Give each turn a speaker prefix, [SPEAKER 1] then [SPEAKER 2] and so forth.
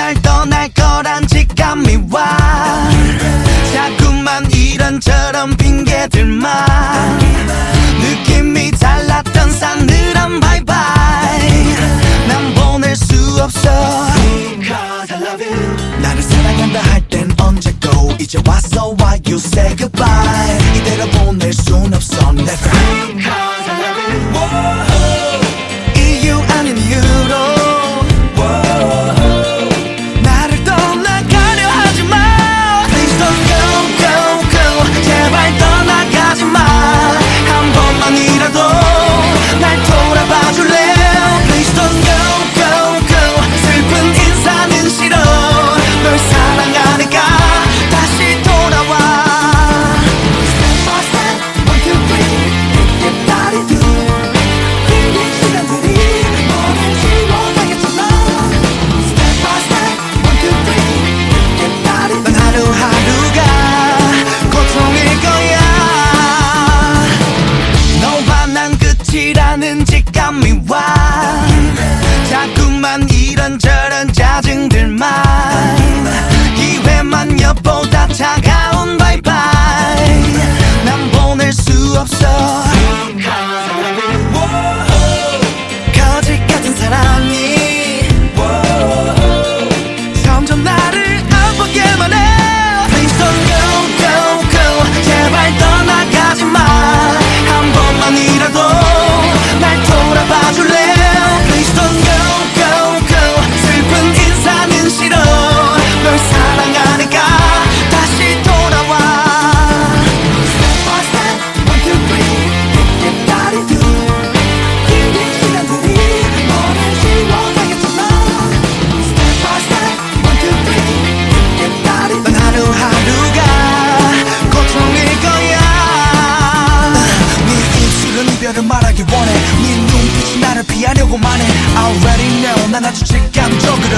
[SPEAKER 1] 날 떠날 거란 직감이 와 you say goodbye. 이대로 보낼 순 없어. never 그녀를 말하기 원해. 네 눈빛이 나를 피하려고만 해. Already know 난 아주 직감적으로